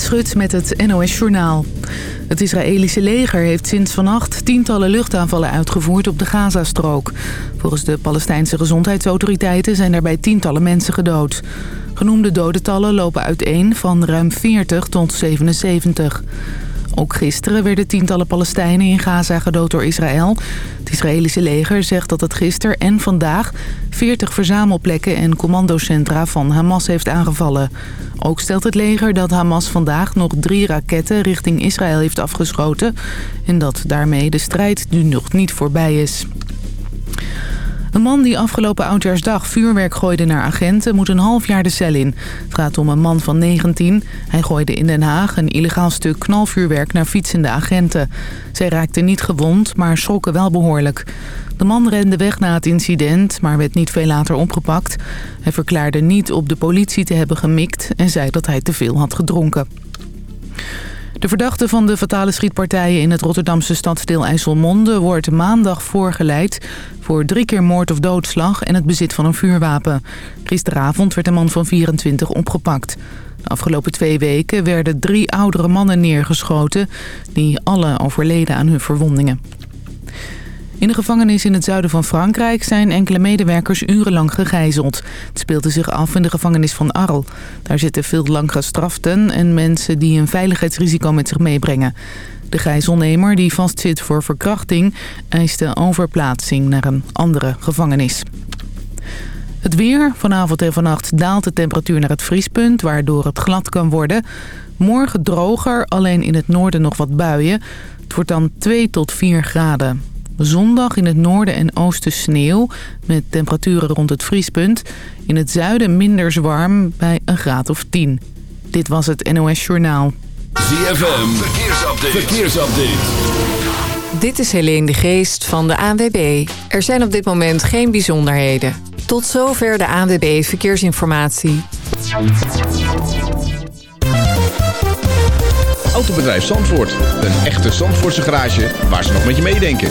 Schut met het NOS Journaal. Het Israëlische leger heeft sinds vannacht tientallen luchtaanvallen uitgevoerd op de Gazastrook. Volgens de Palestijnse gezondheidsautoriteiten zijn daarbij tientallen mensen gedood. Genoemde dodentallen lopen uiteen van ruim 40 tot 77. Ook gisteren werden tientallen Palestijnen in Gaza gedood door Israël. Het Israëlische leger zegt dat het gisteren en vandaag 40 verzamelplekken en commandocentra van Hamas heeft aangevallen. Ook stelt het leger dat Hamas vandaag nog drie raketten richting Israël heeft afgeschoten... en dat daarmee de strijd nu nog niet voorbij is. Een man die afgelopen oudjaarsdag vuurwerk gooide naar agenten moet een half jaar de cel in. Het gaat om een man van 19. Hij gooide in Den Haag een illegaal stuk knalvuurwerk naar fietsende agenten. Zij raakten niet gewond, maar schrokken wel behoorlijk. De man rende weg na het incident, maar werd niet veel later opgepakt. Hij verklaarde niet op de politie te hebben gemikt en zei dat hij te veel had gedronken. De verdachte van de fatale schietpartijen in het Rotterdamse stadsdeel IJsselmonde wordt maandag voorgeleid voor drie keer moord of doodslag en het bezit van een vuurwapen. Gisteravond werd een man van 24 opgepakt. De afgelopen twee weken werden drie oudere mannen neergeschoten die alle overleden aan hun verwondingen. In de gevangenis in het zuiden van Frankrijk zijn enkele medewerkers urenlang gegijzeld. Het speelde zich af in de gevangenis van Arles. Daar zitten veel lang gestraften en mensen die een veiligheidsrisico met zich meebrengen. De gijzelnemer, die vastzit voor verkrachting, eiste overplaatsing naar een andere gevangenis. Het weer. Vanavond en vannacht daalt de temperatuur naar het vriespunt, waardoor het glad kan worden. Morgen droger, alleen in het noorden nog wat buien. Het wordt dan 2 tot 4 graden. Zondag in het noorden en oosten sneeuw met temperaturen rond het vriespunt. In het zuiden minder warm bij een graad of 10. Dit was het NOS Journaal. ZFM, verkeersupdate. verkeersupdate. Dit is Helene de Geest van de ANWB. Er zijn op dit moment geen bijzonderheden. Tot zover de ANWB Verkeersinformatie. Autobedrijf Zandvoort. Een echte Zandvoortse garage waar ze nog met je meedenken.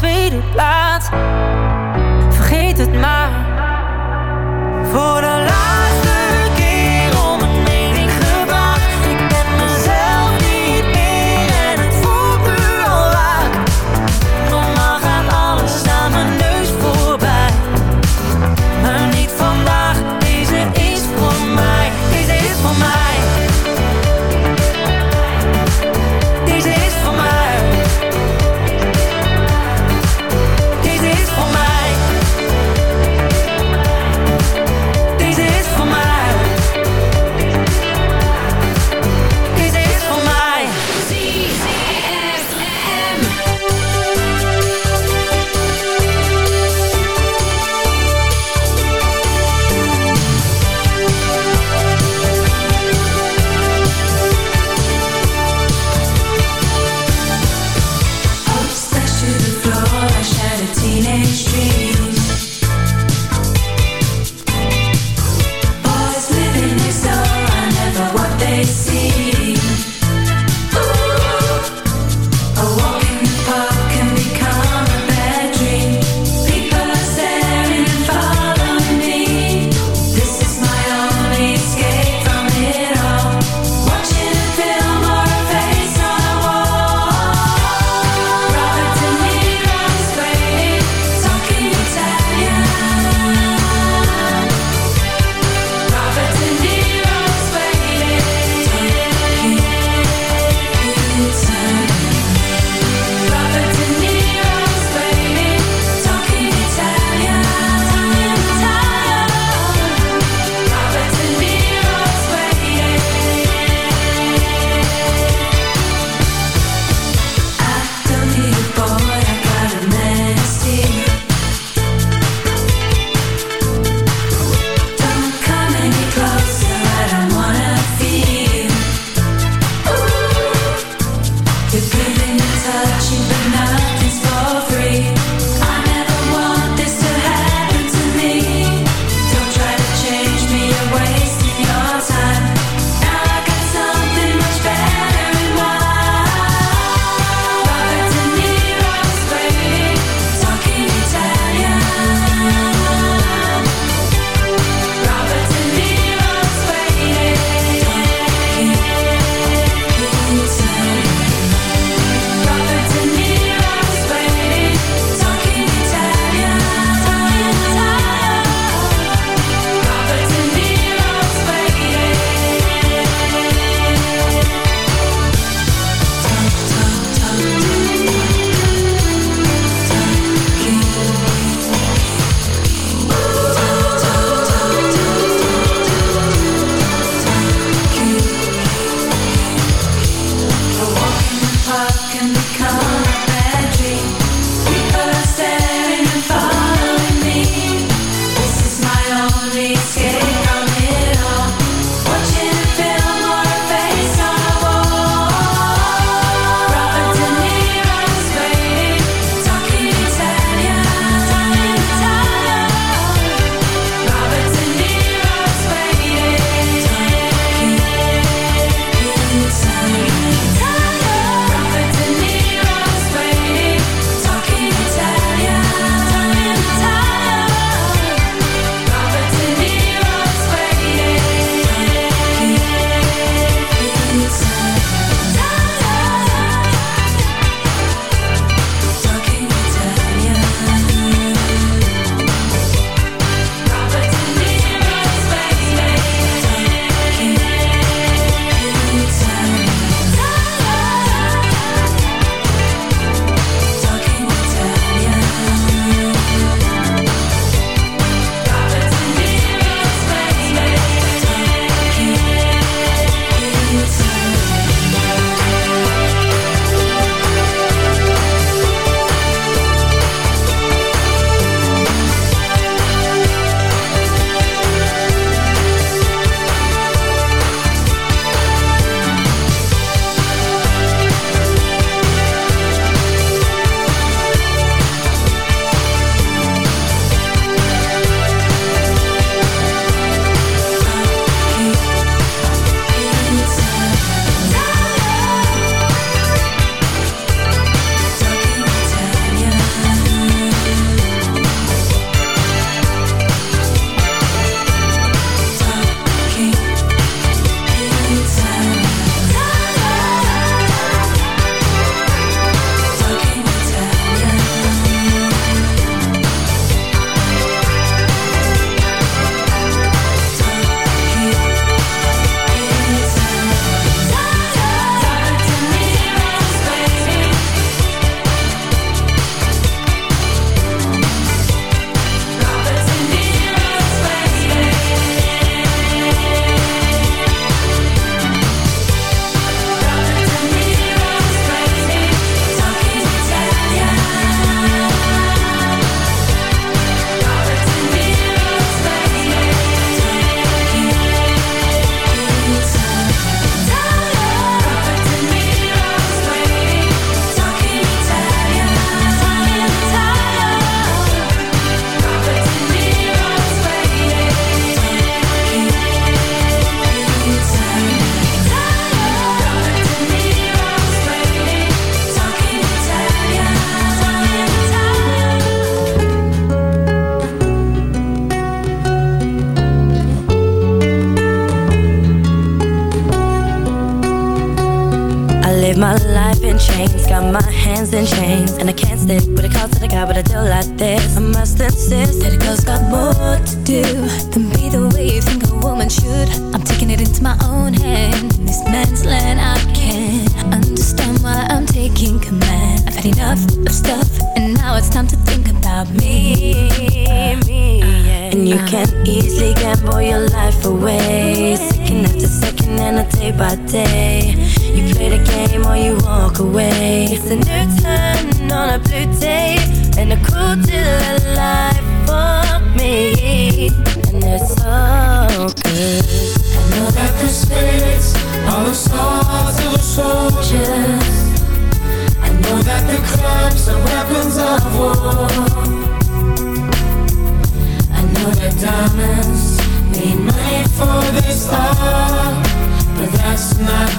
tweede plaats. Vergeet het maar.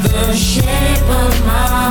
The shape of my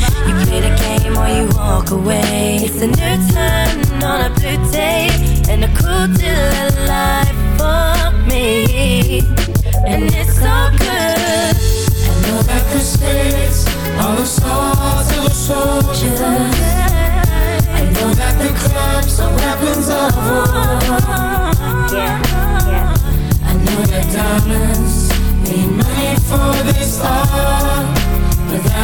You play the game or you walk away. It's a new turn on a blue day and a cool deal of life for me. And it's so good. I know that the spirits are the swords of the soldiers. I know that the clubs are weapons of war. I know that diamonds need money for this art.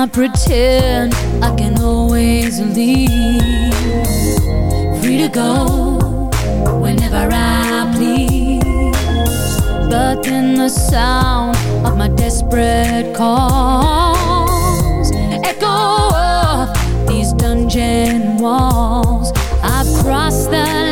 I pretend I can always leave, free to go whenever I please. But then the sound of my desperate calls echo off these dungeon walls. I've crossed the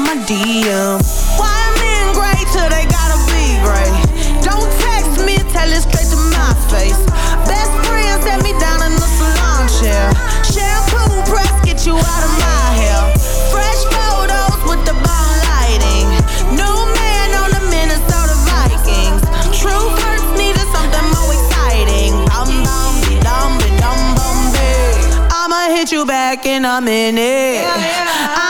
in my DM. Why men great till they gotta be great? Don't text me, tell it straight to my face. Best friend set me down in the salon chair. Shampoo press, get you out of my hair. Fresh photos with the bomb lighting. New man on the Minnesota Vikings. True hurts needed something more exciting. Dum dum dum dum bum be. I'ma hit you back in a minute. I don't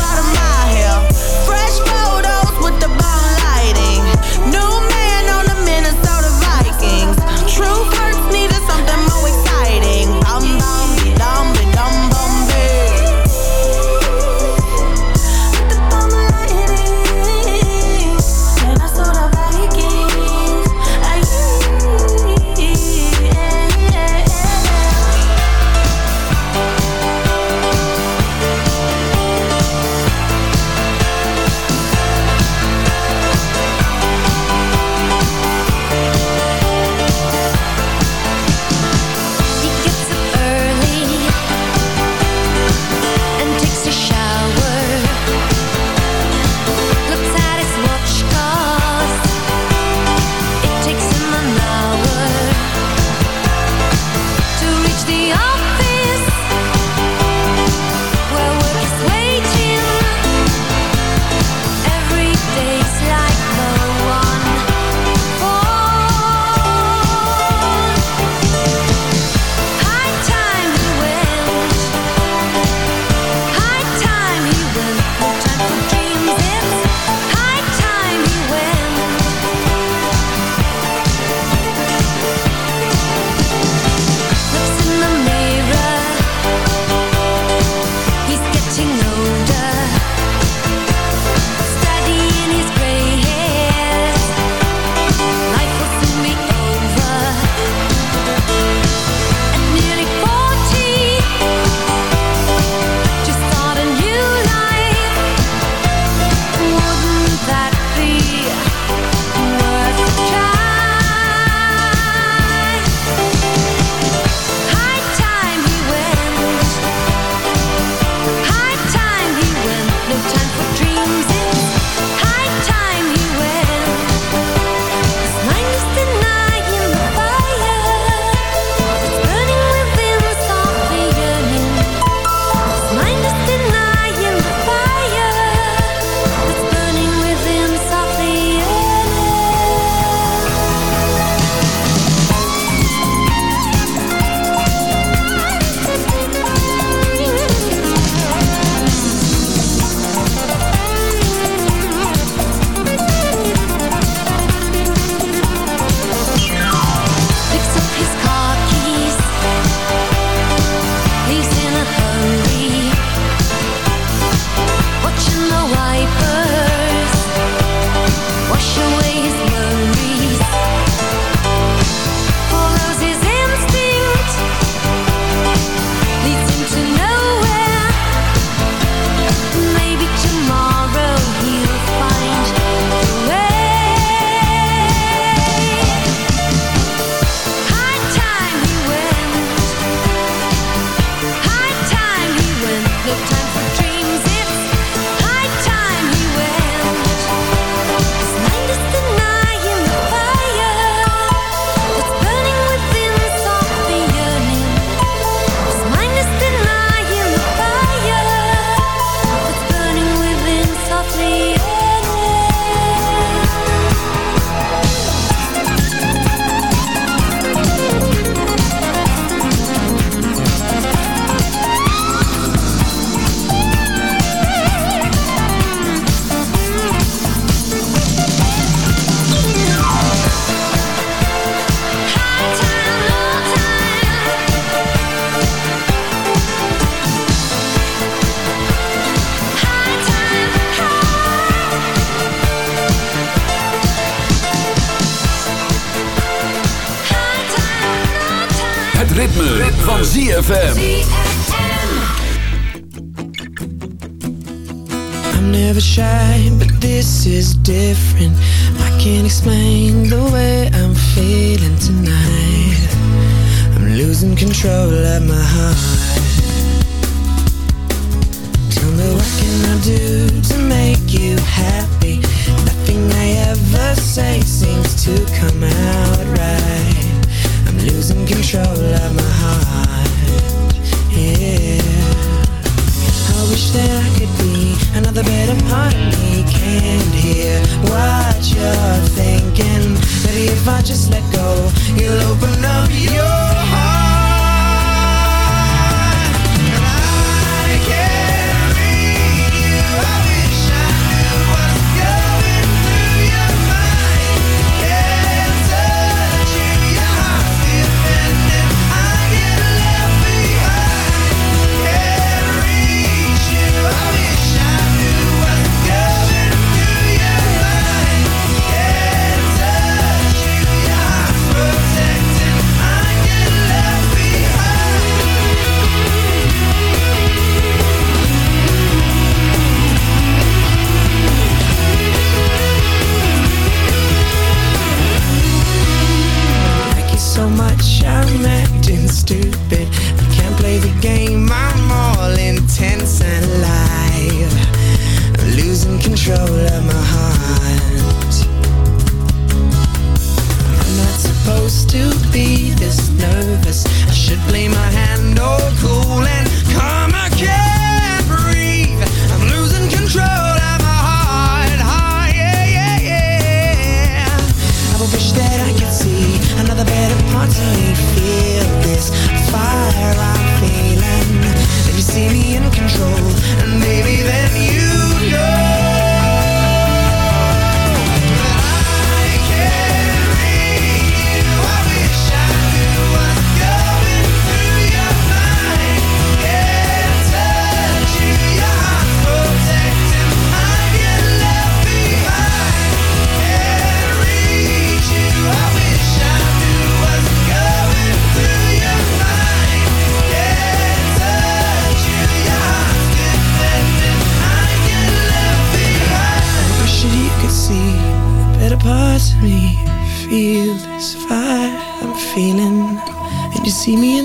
Out of my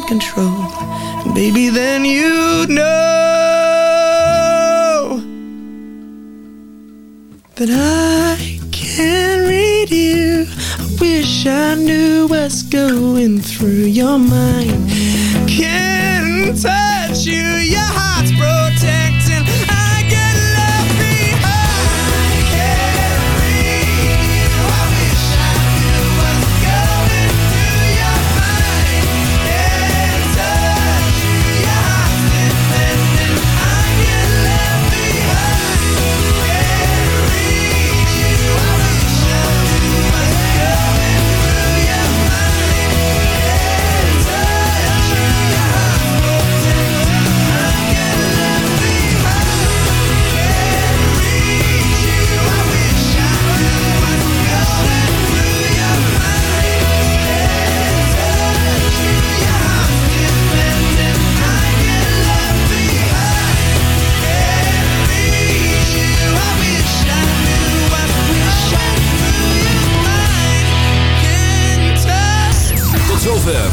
control. And baby, then you know that I can't read you. I wish I knew what's going through your mind. Can't touch you, your heart's protected.